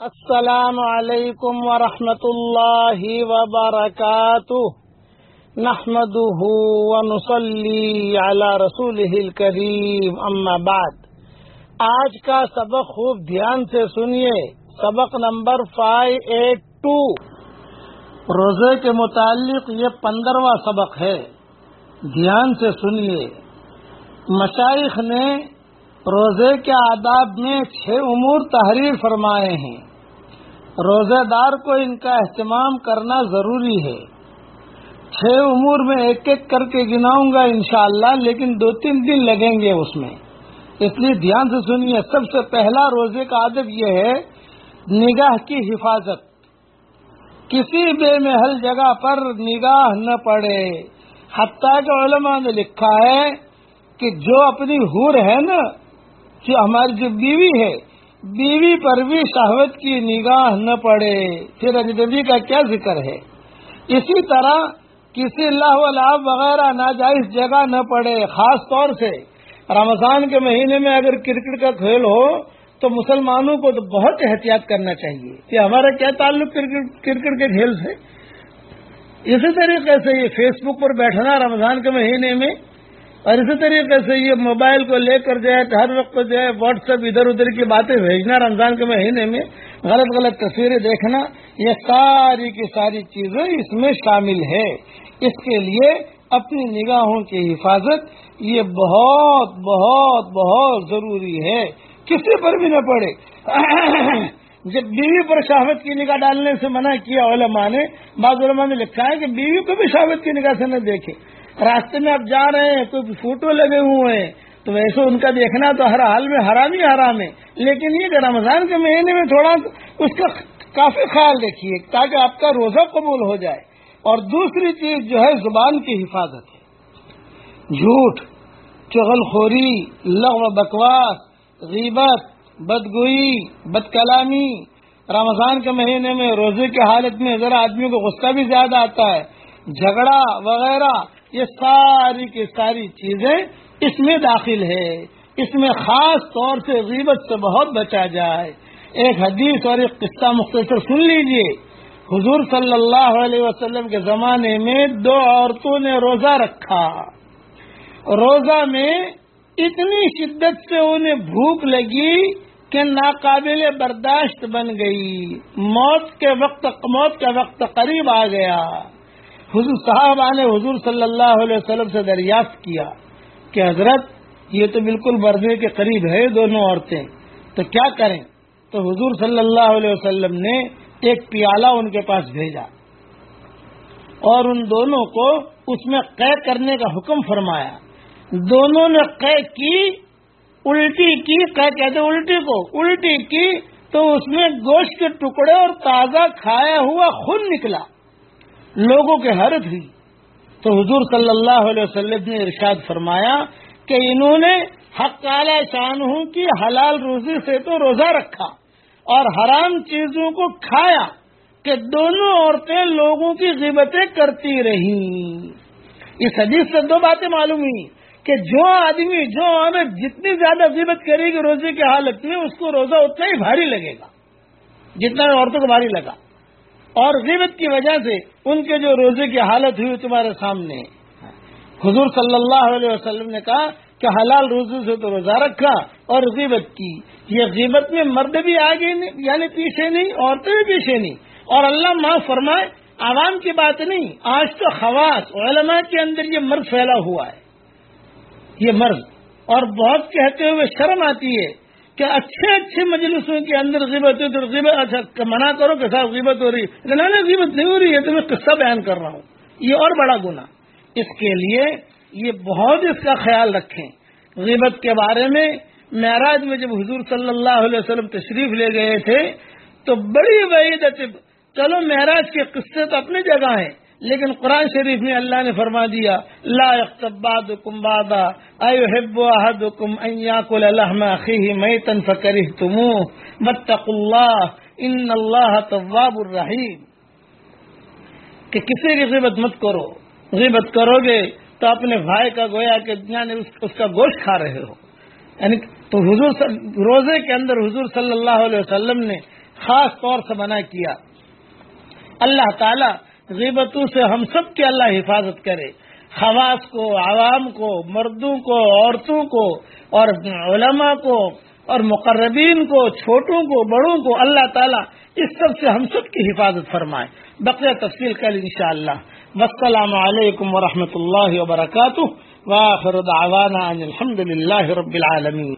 السلام علیکم ورحمۃ اللہ وبرکاتہ۔ نحمده ونصلي على رسوله الكريم اما بعد۔ آج کا سبق خوب دھیان سے سنیے۔ سبق نمبر فائیو ایٹ ٹو روزے کے متعلق یہ پندرہواں سبق ہے۔ دھیان سے سنیے۔ مشائق نے روزے کے آداب میں چھ امور تحریر فرمائے ہیں۔ روزے دار کو ان کا اہتمام کرنا ضروری ہے۔ چھ امور میں ایک ایک کر کے گناؤں گا انشاءاللہ، لیکن دو تین دن لگیں گے اس میں۔ اس لیے دھیان سے سنیے، سب سے پہلا روزے کا ادب یہ ہے، نگاہ کی حفاظت۔ کسی بے محل جگہ پر نگاہ نہ پڑے۔ حتیٰ کہ علماء نے لکھا ہے کہ جو اپنی حور ہے نا، جو ہماری جو بیوی ہے بیوی پر بھی شہوت کی نگاہ نہ پڑے۔ پھر اجنبی کا کیا ذکر ہے؟ اسی طرح کسی اللہ علاب وغیرہ ناجائز جگہ نہ پڑے، خاص طور سے رمضان کے مہینے میں اگر کرکٹ کا کھیل ہو، تو مسلمانوں کو تو بہت احتیاط کرنا چاہیے۔ کہ ہمارا کیا تعلق کرکٹ کے کھیل سے؟ اسی طریقے سے یہ فیس بک پر بیٹھنا رمضان کے مہینے میں اور اسی طریقے سے یہ موبائل کو لے کر جو ہے ہر وقت جو ہے واٹس ایپ ادھر ادھر کی باتیں بھیجنا، رمضان کے مہینے میں غلط غلط تصویریں دیکھنا، یہ ساری کی ساری چیزیں اس میں شامل ہے۔ اس کے لیے اپنی نگاہوں کی حفاظت یہ بہت بہت بہت ضروری ہے۔ کسی پر بھی نہ پڑے۔ جب بیوی پر شہوت کی نگاہ ڈالنے سے منع کیا علماء نے، بعض علماء نے لکھا ہے کہ بیوی کو بھی شہوت کی نگاہ سے نہ دیکھے۔ راستے میں آپ جا رہے ہیں، کوئی فوٹو لگے ہوئے ہیں، تو ویسے ان کا دیکھنا تو ہر حال میں حرام ہی حرام ہے۔ لیکن یہ کہ رمضان کے مہینے میں تھوڑا اس کا کافی خیال رکھیے تاکہ آپ کا روزہ قبول ہو جائے۔ اور دوسری چیز جو ہے، زبان کی حفاظت ہے۔ جھوٹ چغل خوری لغو بکواس، غیبت، بدگوئی بد کلامی رمضان کے مہینے میں روزے کی حالت میں ذرا آدمی کو غصہ بھی زیادہ آتا ہے۔ جھگڑا وغیرہ یہ ساری کی ساری چیزیں اس میں داخل ہے۔ اس میں خاص طور سے غیبت سے بہت بچا جائے۔ ایک حدیث اور ایک قصہ مختصر سن لیجیے۔ حضور صلی اللہ علیہ وسلم کے زمانے میں دو عورتوں نے روزہ رکھا۔ روزہ میں اتنی شدت سے انہیں بھوک لگی کہ ناقابل برداشت بن گئی۔ موت کے وقت، موت کا وقت قریب آ گیا۔ حضور صاحب نے حضور صلی اللہ علیہ وسلم سے دریافت کیا کہ حضرت، یہ تو بالکل مردے کے قریب ہے دونوں عورتیں۔ تو کیا کریں؟ تو حضور صلی اللہ علیہ وسلم نے ایک پیالہ ان کے پاس بھیجا اور ان دونوں کو اس میں قے کرنے کا حکم فرمایا۔ دونوں نے قے کی، الٹی کی قے کہتے الٹی کو، الٹی کی تو اس میں گوشت کے ٹکڑے اور تازہ کھایا ہوا خون نکلا۔ لوگوں کے حرت ہوئی تو حضور صلی اللہ علیہ وسلم نے ارشاد فرمایا کہ انہوں نے حق اعلی شان ہوں کی حلال روزی سے تو روزہ رکھا اور حرام چیزوں کو کھایا کہ دونوں عورتیں لوگوں کی غیبتیں کرتی رہیں۔ اس حدیث سے دو باتیں معلوم ہوئی کہ جو آدمی، جو عورت جتنی زیادہ غیبت کرے گی روزے کی حالت میں، اس کو روزہ اتنا ہی بھاری لگے گا جتنا عورتوں کو بھاری لگا۔ اور غیبت کی وجہ سے ان کے جو روزے کی حالت ہوئی تمہارے سامنے۔ حضور صلی اللہ علیہ وسلم نے کہا کہ حلال روزے سے تو روزہ رکھا اور غیبت کی۔ یہ غیبت میں مرد بھی آگے نہیں یعنی پیچھے نہیں، عورتیں بھی پیچھے نہیں۔ اور اللہ ماں فرمائے، عوام کی بات نہیں، آج تو خواص، علماء کے اندر یہ مرض پھیلا ہوا ہے۔ یہ مرض اور بہت کہتے ہوئے شرم آتی ہے کہ اچھے اچھے مجلسوں کے اندر غیبت ہے تو غیبت اچھا منع کرو کہ صاحب غیبت ہو رہی ہے۔ نہ غیبت نہیں ہو رہی ہے تو میں قصہ بیان کر رہا ہوں۔ یہ اور بڑا گنا اس کے لیے یہ بہت اس کا خیال رکھیں۔ غیبت کے بارے میں معراج میں جب حضور صلی اللہ علیہ وسلم تشریف لے گئے تھے تو بڑی وعید چلو معراج کے قصے تو اپنی جگہ ہیں۔ لیکن قرآن شریف میں اللہ نے فرما دیا، لا اقتباد کم بادا احب احدکم ان یاکل لحم اخیہ میتا فکرہتموہ متق اللہ، ان اللہ تواب الرحیم۔ کہ کسی کی غیبت مت کرو، غیبت کرو گے تو اپنے بھائی کا گویا کہ یعنی اس کا گوشت کھا رہے ہو۔ یعنی تو حضور روزے کے اندر حضور صلی اللہ علیہ وسلم نے خاص طور سے منع کیا۔ اللہ تعالی غیبتوں سے ہم سب کی اللہ حفاظت کرے۔ خواص کو، عوام کو، مردوں کو، عورتوں کو، اور علماء کو، اور مقربین کو، چھوٹوں کو، بڑوں کو اللہ تعالیٰ اس سب سے ہم سب کی حفاظت فرمائے۔ بقیہ تفصیل کل انشاءاللہ۔ والسلام علیکم ورحمۃ اللہ وبرکاتہ۔ واخر دعوانا ان الحمد للہ رب العالمین۔